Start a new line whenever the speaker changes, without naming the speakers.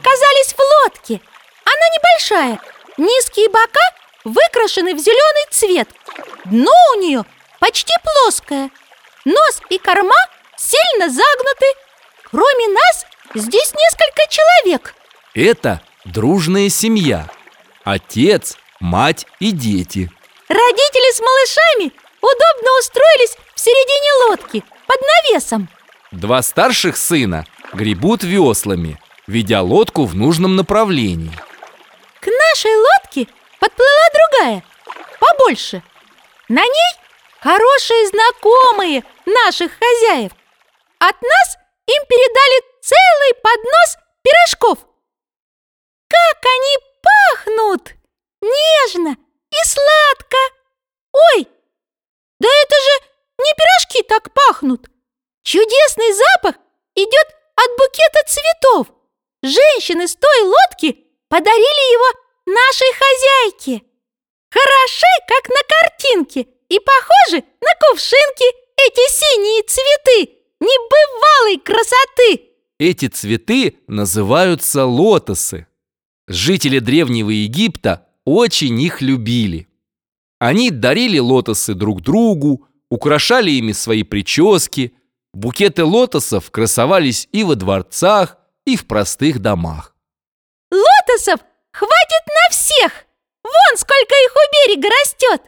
оказались в лодке. Она небольшая, низкие бока выкрашены в зеленый цвет. Дно у нее почти плоское. Нос и корма сильно загнуты. Кроме нас здесь несколько человек.
Это дружная семья. Отец, мать и дети.
Родители с малышами удобно устроились в середине лодки под навесом.
Два старших сына гребут веслами, ведя лодку в нужном направлении.
К нашей лодке подплыла другая, побольше. На ней хорошие знакомые наших хозяев. От нас им передали целый поднос пирожков. Как они пахнут! Нежно и сладко! Ой, да это же не пирожки так пахнут! Чудесный запах идет от букета цветов. Женщины с той лодки подарили его нашей хозяйке. Хороши, как на картинке, и похожи на кувшинки эти синие цветы небывалой красоты.
Эти цветы называются лотосы. Жители Древнего Египта очень их любили. Они дарили лотосы друг другу, украшали ими свои прически. Букеты лотосов красовались и во дворцах, и в простых домах.
Лотосов хватит на всех! Вон сколько их у берега растет!